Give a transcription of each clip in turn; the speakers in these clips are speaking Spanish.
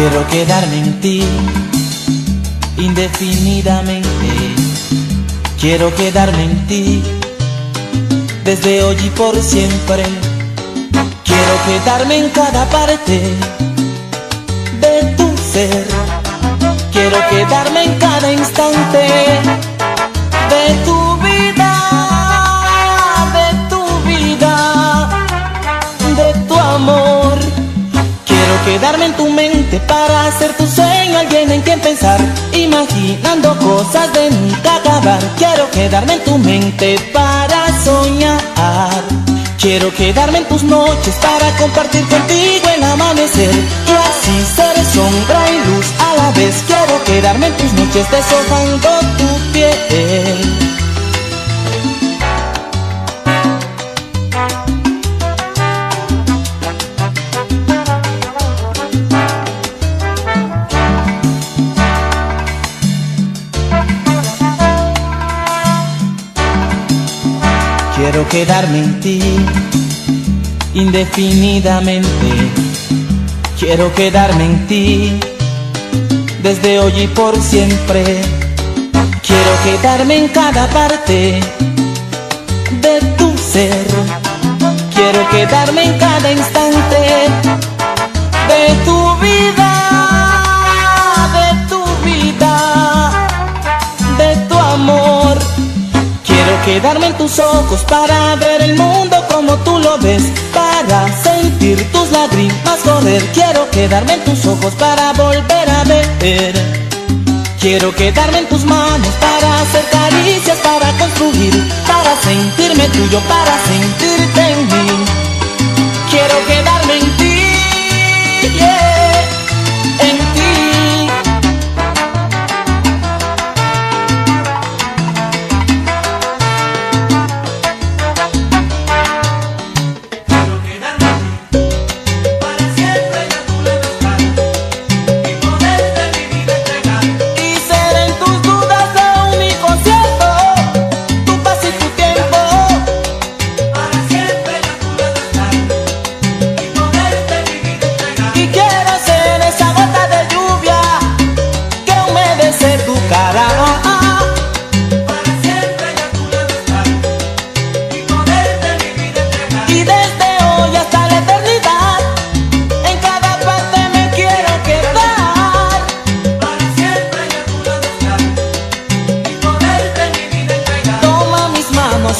Quiero quedarme en ti indefinidamente. Quiero quedarme en ti desde hoy y por siempre. Quiero quedarme en cada parte de tu ser. Quiero quedarme en cada instante quedarme en tu mente para hacer tu sueño alguien en quien pensar, imaginando cosas de nunca acabar. Quiero quedarme en tu mente para soñar. Quiero quedarme en tus noches para compartir contigo el amanecer y así ser sombra y luz a la vez. Quiero quedarme en tus noches deshojando tu piel. Quiero quedarme en ti indefinidamente. Quiero quedarme en ti desde hoy y por siempre. Quiero quedarme en cada parte de tu ser. Quiero quedarme en cada instante de tu vida, de tu vida, de tu amor. Quiero quedarme ojos para ver el mundo como tú lo ves, para sentir tus lágrimas correr. Quiero quedarme en tus ojos para volver a ver. Quiero quedarme en tus manos para hacer caricias, para construir, para sentirme tuyo, para sentirte en mí. Quiero quedarme en ti, yeah,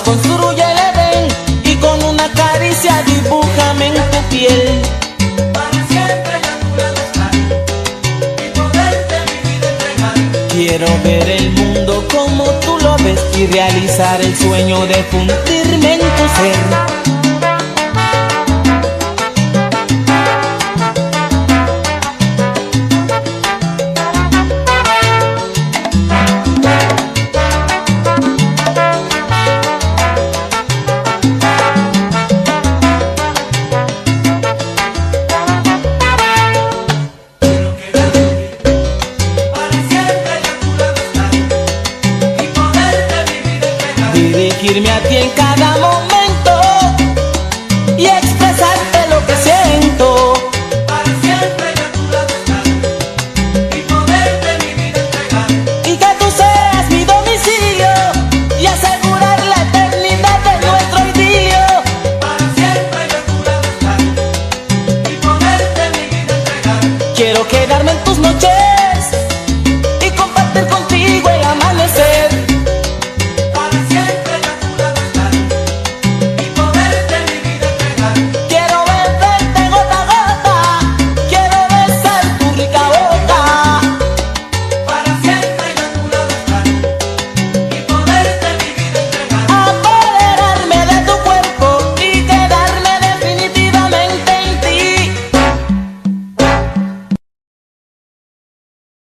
construye el Edén y con una caricia dibújame en tu piel. Para siempre a tu lado estar y poderte mi entregar. Quiero ver el mundo como tú lo ves y realizar el sueño de fundirme en tu ser. sentirme a ti en cada momento y expresarte lo que siento. Para siempre a tu lado estar y poderte mi vida entregar. Y que tú seas mi domicilio y asegurar la eternidad de nuestro idilio. Para siempre a tu lado estar y poderte mi vida entregar. Quiero quedarme